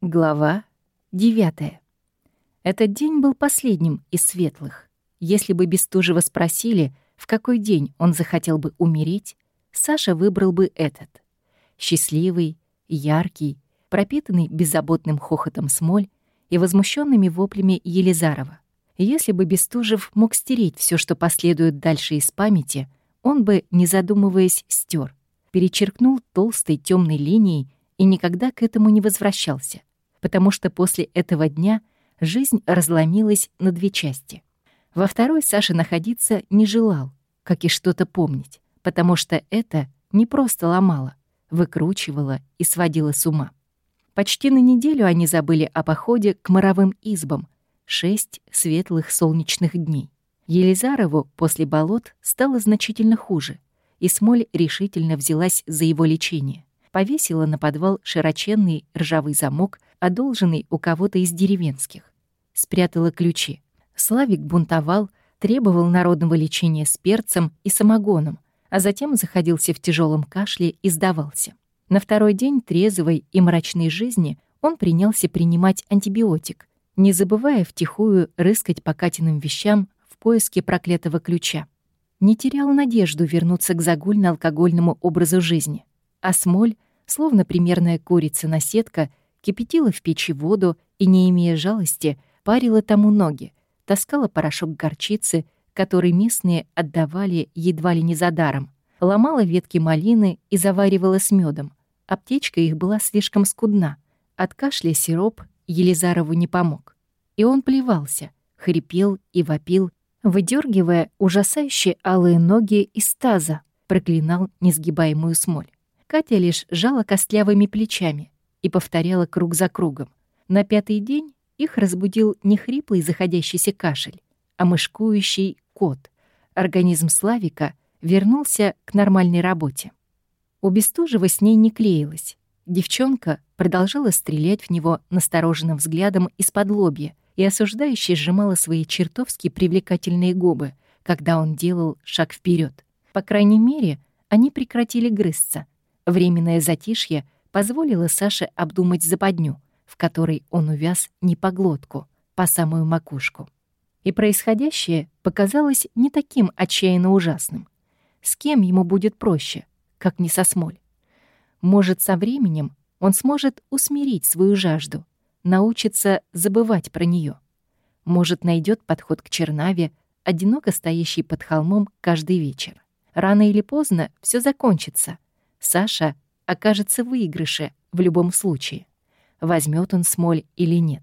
Глава 9. Этот день был последним из светлых. Если бы Бестужева спросили, в какой день он захотел бы умереть, Саша выбрал бы этот. Счастливый, яркий, пропитанный беззаботным хохотом смоль и возмущенными воплями Елизарова. Если бы Бестужев мог стереть все, что последует дальше из памяти, он бы, не задумываясь, стер, перечеркнул толстой темной линией и никогда к этому не возвращался потому что после этого дня жизнь разломилась на две части. Во второй Саша находиться не желал, как и что-то помнить, потому что это не просто ломало, выкручивало и сводило с ума. Почти на неделю они забыли о походе к моровым избам. Шесть светлых солнечных дней. Елизарову после болот стало значительно хуже, и Смоль решительно взялась за его лечение. Повесила на подвал широченный ржавый замок, одолженный у кого-то из деревенских. Спрятала ключи. Славик бунтовал, требовал народного лечения с перцем и самогоном, а затем заходился в тяжелом кашле и сдавался. На второй день трезвой и мрачной жизни он принялся принимать антибиотик, не забывая втихую рыскать по Катиным вещам в поиске проклятого ключа. Не терял надежду вернуться к загульно-алкогольному образу жизни. А смоль, словно примерная курица-наседка, кипятила в печи воду и, не имея жалости, парила тому ноги, таскала порошок горчицы, который местные отдавали едва ли не за даром, ломала ветки малины и заваривала с медом. Аптечка их была слишком скудна. От кашля сироп Елизарову не помог. И он плевался, хрипел и вопил, выдергивая ужасающие алые ноги из таза, проклинал несгибаемую смоль. Катя лишь жала костлявыми плечами, и повторяла круг за кругом. На пятый день их разбудил не хриплый заходящийся кашель, а мышкующий кот. Организм Славика вернулся к нормальной работе. У Бестужева с ней не клеилось. Девчонка продолжала стрелять в него настороженным взглядом из-под лобья и осуждающе сжимала свои чертовски привлекательные губы, когда он делал шаг вперед. По крайней мере, они прекратили грызться. Временное затишье — позволила Саше обдумать западню, в которой он увяз не по глотку, по самую макушку. И происходящее показалось не таким отчаянно ужасным. С кем ему будет проще, как не со Смоль? Может, со временем он сможет усмирить свою жажду, научиться забывать про нее. Может, найдет подход к Чернаве, одиноко стоящий под холмом каждый вечер. Рано или поздно все закончится. Саша окажется в выигрыше в любом случае. Возьмет он смоль или нет.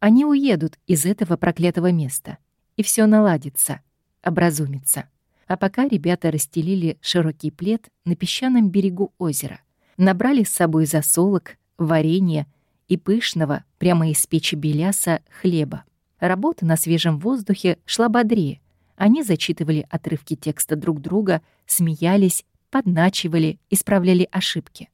Они уедут из этого проклятого места, и все наладится, образумится. А пока ребята расстелили широкий плед на песчаном берегу озера, набрали с собой засолок, варенье и пышного, прямо из печи беляса, хлеба. Работа на свежем воздухе шла бодрее. Они зачитывали отрывки текста друг друга, смеялись подначивали, исправляли ошибки.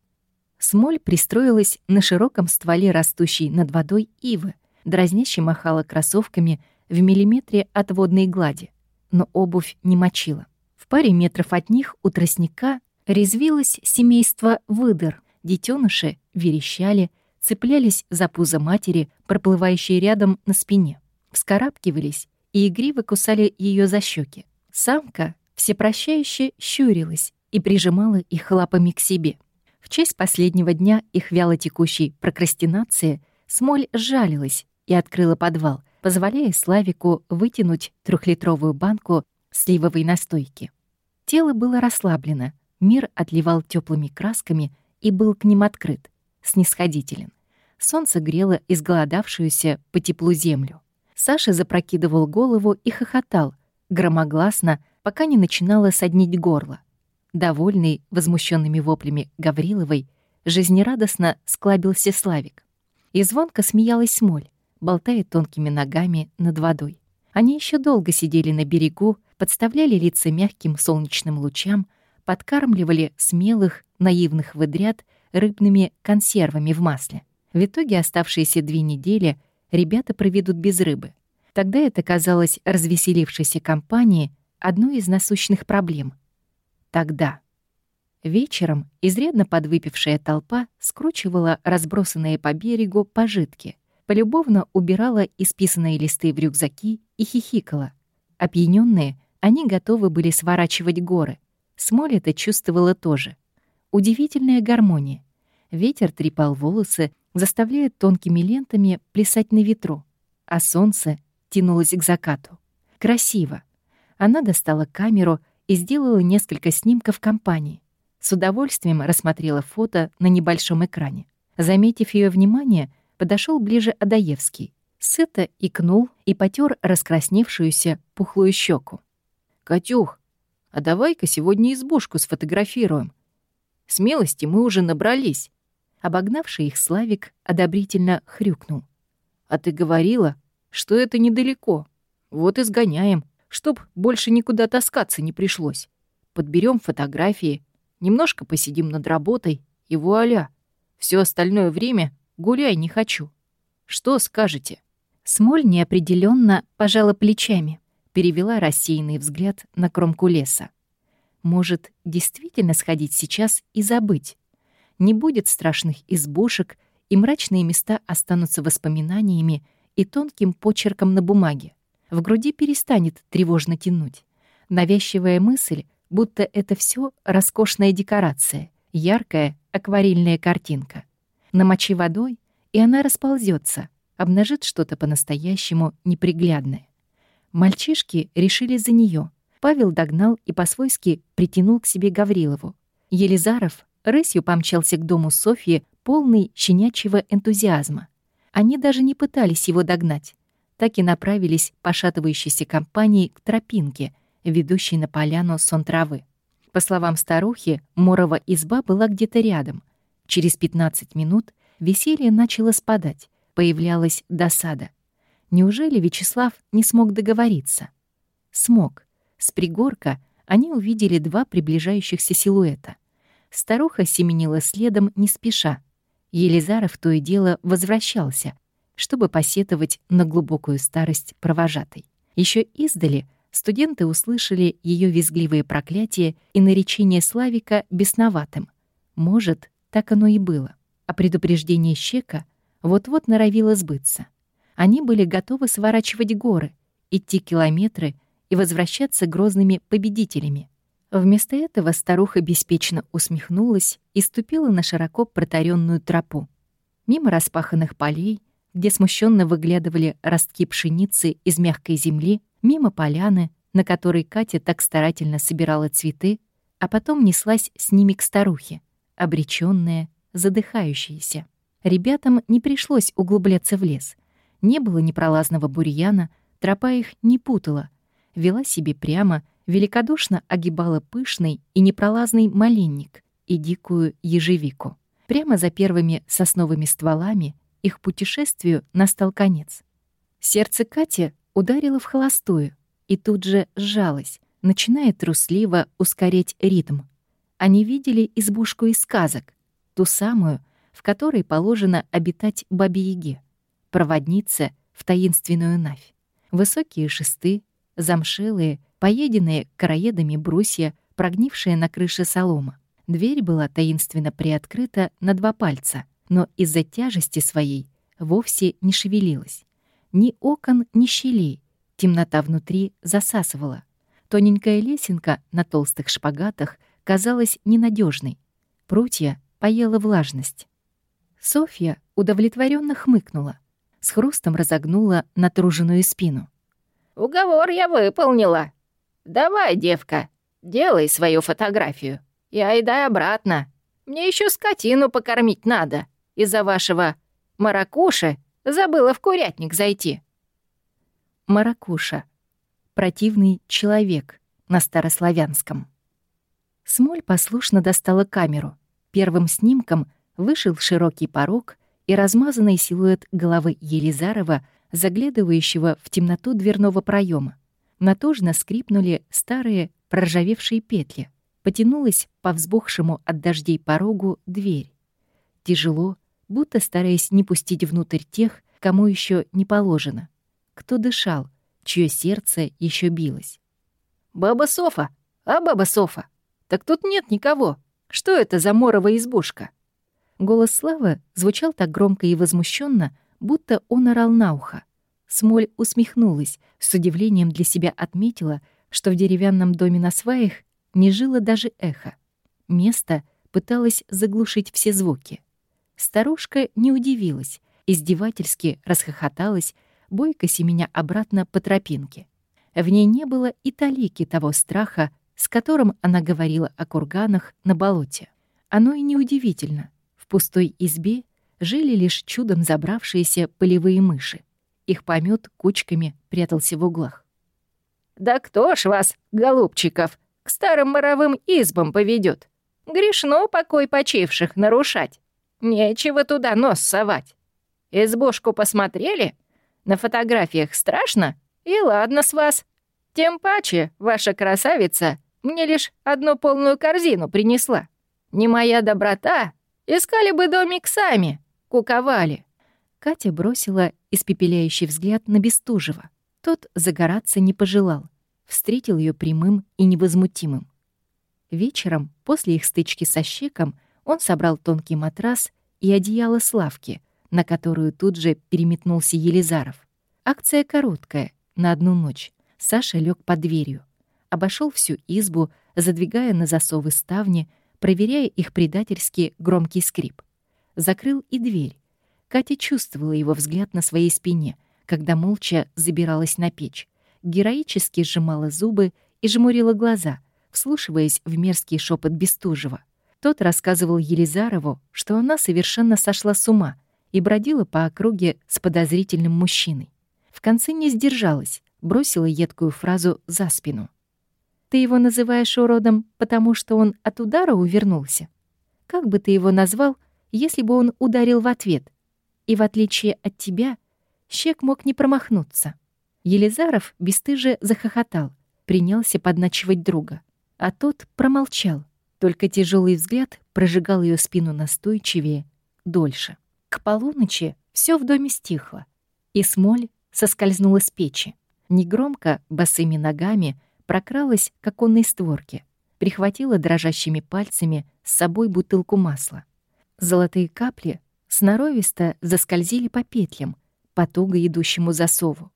Смоль пристроилась на широком стволе растущей над водой ивы, дразняще махала кроссовками в миллиметре от водной глади, но обувь не мочила. В паре метров от них у тростника резвилось семейство выдр. Детеныши верещали, цеплялись за пузо матери, проплывающей рядом на спине. Вскарабкивались и игриво кусали ее за щеки. Самка всепрощающе щурилась и прижимала их лапами к себе. В честь последнего дня их вялотекущей прокрастинации Смоль сжалилась и открыла подвал, позволяя Славику вытянуть трехлитровую банку сливовой настойки. Тело было расслаблено, мир отливал теплыми красками и был к ним открыт, снисходителен. Солнце грело изголодавшуюся по теплу землю. Саша запрокидывал голову и хохотал, громогласно, пока не начинало соднить горло. Довольный возмущенными воплями Гавриловой, жизнерадостно склабился Славик. И звонко смеялась Смоль, болтая тонкими ногами над водой. Они еще долго сидели на берегу, подставляли лица мягким солнечным лучам, подкармливали смелых, наивных выдряд рыбными консервами в масле. В итоге оставшиеся две недели ребята проведут без рыбы. Тогда это казалось развеселившейся компании одной из насущных проблем — тогда. Вечером изрядно подвыпившая толпа скручивала разбросанные по берегу пожитки, полюбовно убирала исписанные листы в рюкзаки и хихикала. Опьянённые, они готовы были сворачивать горы. Смоль это чувствовала тоже. Удивительная гармония. Ветер трепал волосы, заставляя тонкими лентами плясать на ветру, а солнце тянулось к закату. Красиво. Она достала камеру и сделала несколько снимков компании. С удовольствием рассмотрела фото на небольшом экране. Заметив ее внимание, подошел ближе Адаевский. Сыто икнул и потер раскрасневшуюся пухлую щеку. «Катюх, а давай-ка сегодня избушку сфотографируем. Смелости мы уже набрались». Обогнавший их Славик одобрительно хрюкнул. «А ты говорила, что это недалеко. Вот и сгоняем, чтоб больше никуда таскаться не пришлось. Подберем фотографии, немножко посидим над работой, и вуаля. Все остальное время гуляй не хочу. Что скажете?» Смоль неопределенно пожала плечами, перевела рассеянный взгляд на кромку леса. Может, действительно сходить сейчас и забыть? Не будет страшных избушек, и мрачные места останутся воспоминаниями и тонким почерком на бумаге. В груди перестанет тревожно тянуть. Навязчивая мысль, будто это все роскошная декорация, яркая акварельная картинка. Намочи водой, и она расползется, обнажит что-то по-настоящему неприглядное. Мальчишки решили за нее. Павел догнал и по-свойски притянул к себе Гаврилову. Елизаров рысью помчался к дому Софьи, полный щенячьего энтузиазма. Они даже не пытались его догнать, так и направились пошатывающейся компанией к тропинке, ведущей на поляну сон травы. По словам старухи, Морова изба была где-то рядом. Через 15 минут веселье начало спадать, появлялась досада. Неужели Вячеслав не смог договориться? Смог. С пригорка они увидели два приближающихся силуэта. Старуха семенила следом не спеша. Елизаров то и дело возвращался, чтобы посетовать на глубокую старость провожатой. Еще издали студенты услышали ее визгливые проклятия и наречение Славика бесноватым. Может, так оно и было. А предупреждение Щека — вот-вот норовила сбыться. Они были готовы сворачивать горы, идти километры и возвращаться грозными победителями. Вместо этого старуха беспечно усмехнулась и ступила на широко протаренную тропу. Мимо распаханных полей, где смущенно выглядывали ростки пшеницы из мягкой земли, мимо поляны, на которой Катя так старательно собирала цветы, а потом неслась с ними к старухе, обречённая, задыхающаяся. Ребятам не пришлось углубляться в лес. Не было непролазного бурьяна, тропа их не путала. Вела себе прямо, великодушно огибала пышный и непролазный малинник и дикую ежевику. Прямо за первыми сосновыми стволами их путешествию настал конец. Сердце Кати ударило в холостую и тут же сжалось, начиная трусливо ускорить ритм. Они видели избушку из сказок, ту самую, в которой положено обитать бабе-яге, проводнице в таинственную навь. Высокие шесты, замшелые, поеденные короедами брусья, прогнившие на крыше солома. Дверь была таинственно приоткрыта на два пальца, но из-за тяжести своей вовсе не шевелилась. Ни окон, ни щелей. Темнота внутри засасывала. Тоненькая лесенка на толстых шпагатах казалась ненадежной. Прутья поела влажность. Софья удовлетворенно хмыкнула, с хрустом разогнула натруженную спину. «Уговор я выполнила. Давай, девка, делай свою фотографию. И айдай обратно. Мне еще скотину покормить надо. Из-за вашего маракуши забыла в курятник зайти». Маракуша. Противный человек на старославянском. Смоль послушно достала камеру. Первым снимком — вышел широкий порог и размазанный силуэт головы Елизарова, заглядывающего в темноту дверного проема. Натужно скрипнули старые проржавевшие петли. Потянулась по взбухшему от дождей порогу дверь. Тяжело, будто стараясь не пустить внутрь тех, кому еще не положено. Кто дышал, чье сердце еще билось. «Баба Софа! А, баба Софа! Так тут нет никого! Что это за моровая избушка?» Голос Славы звучал так громко и возмущенно, будто он орал на ухо. Смоль усмехнулась, с удивлением для себя отметила, что в деревянном доме на сваях не жило даже эхо. Место пыталось заглушить все звуки. Старушка не удивилась, издевательски расхохоталась, бойко семеня обратно по тропинке. В ней не было и талики того страха, с которым она говорила о курганах на болоте. Оно и неудивительно. В пустой избе жили лишь чудом забравшиеся полевые мыши. Их помет кучками прятался в углах. «Да кто ж вас, голубчиков, к старым моровым избам поведет? Грешно покой почивших нарушать. Нечего туда нос совать. Избушку посмотрели? На фотографиях страшно? И ладно с вас. Тем паче, ваша красавица мне лишь одну полную корзину принесла. Не моя доброта, искали бы домик сами, куковали. Катя бросила испепеляющий взгляд на Бестужева. Тот загораться не пожелал, встретил ее прямым и невозмутимым. Вечером, после их стычки со Щеком, он собрал тонкий матрас и одеяло Славки, на которую тут же переметнулся Елизаров. Акция короткая, на одну ночь. Саша лег под дверью. Обошел всю избу, задвигая на засовы ставни, проверяя их предательский громкий скрип. Закрыл и дверь. Катя чувствовала его взгляд на своей спине, когда молча забиралась на печь. Героически сжимала зубы и жмурила глаза, вслушиваясь в мерзкий шепот Бестужева. Тот рассказывал Елизарову, что она совершенно сошла с ума и бродила по округе с подозрительным мужчиной. В конце не сдержалась, бросила едкую фразу за спину. «Ты его называешь уродом, потому что он от удара увернулся? Как бы ты его назвал, если бы он ударил в ответ? И в отличие от тебя, Щек мог не промахнуться». Елизаров бесстыже захохотал, принялся подначивать друга. А тот промолчал, только тяжелый взгляд прожигал ее спину настойчивее, дольше. К полуночи все в доме стихло, и смоль соскользнула с печи. Негромко, босыми ногами, прокралась к оконной створке, прихватила дрожащими пальцами с собой бутылку масла. Золотые капли сноровисто заскользили по петлям, по туго идущему засову.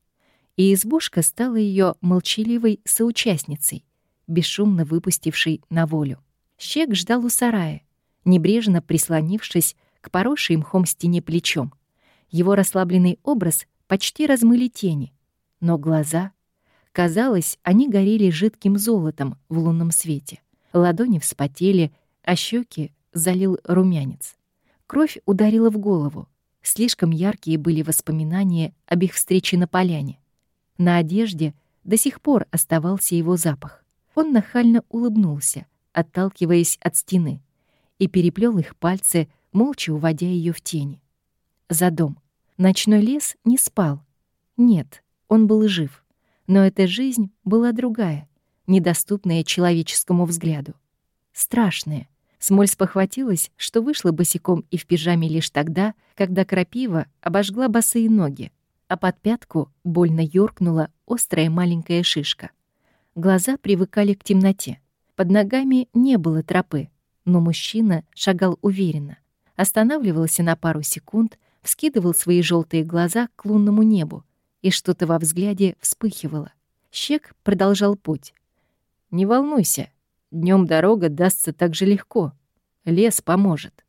И избушка стала ее молчаливой соучастницей, бесшумно выпустившей на волю. Щек ждал у сарая, небрежно прислонившись к поросшей мхом стене плечом. Его расслабленный образ почти размыли тени, но глаза... Казалось, они горели жидким золотом в лунном свете. Ладони вспотели, а щеки залил румянец. Кровь ударила в голову. Слишком яркие были воспоминания об их встрече на поляне. На одежде до сих пор оставался его запах. Он нахально улыбнулся, отталкиваясь от стены, и переплел их пальцы, молча уводя ее в тени. За дом. Ночной лес не спал. Нет, он был жив. Но эта жизнь была другая, недоступная человеческому взгляду. Страшная. Смоль спохватилась, что вышла босиком и в пижаме лишь тогда, когда крапива обожгла босые ноги, а под пятку больно ёркнула острая маленькая шишка. Глаза привыкали к темноте. Под ногами не было тропы, но мужчина шагал уверенно. Останавливался на пару секунд, вскидывал свои желтые глаза к лунному небу, и что-то во взгляде вспыхивало. Щек продолжал путь. «Не волнуйся, днем дорога дастся так же легко. Лес поможет».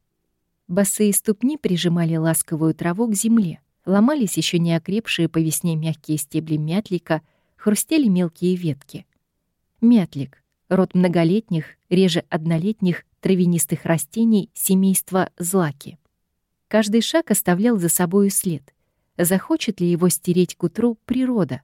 Босые ступни прижимали ласковую траву к земле. Ломались еще не окрепшие по весне мягкие стебли мятлика, хрустели мелкие ветки. Мятлик — род многолетних, реже однолетних травянистых растений семейства злаки. Каждый шаг оставлял за собою след — захочет ли его стереть к утру природа.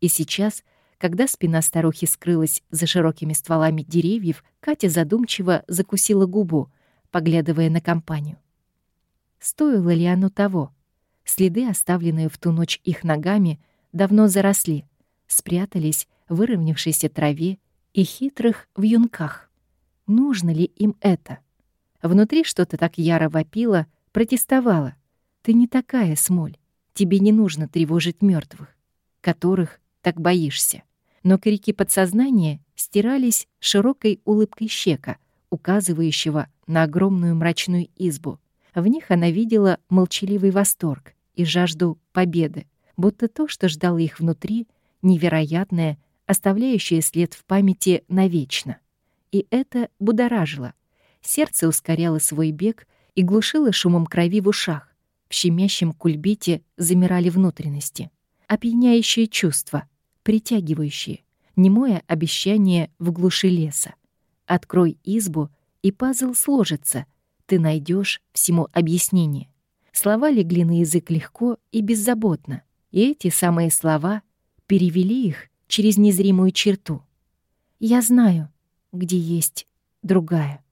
И сейчас, когда спина старухи скрылась за широкими стволами деревьев, Катя задумчиво закусила губу, поглядывая на компанию. Стоило ли оно того? Следы, оставленные в ту ночь их ногами, давно заросли, спрятались в выровнявшейся траве и хитрых вьюнках. Нужно ли им это? Внутри что-то так яро вопило, протестовало. Ты не такая, Смоль. Тебе не нужно тревожить мертвых, которых так боишься. Но крики подсознания стирались широкой улыбкой щека, указывающего на огромную мрачную избу. В них она видела молчаливый восторг и жажду победы, будто то, что ждало их внутри, невероятное, оставляющее след в памяти навечно. И это будоражило. Сердце ускоряло свой бег и глушило шумом крови в ушах. В щемящем кульбите замирали внутренности. Опьяняющие чувства, притягивающие, немое обещание в глуши леса. Открой избу, и пазл сложится. Ты найдешь всему объяснение. Слова легли на язык легко и беззаботно. И эти самые слова перевели их через незримую черту. «Я знаю, где есть другая».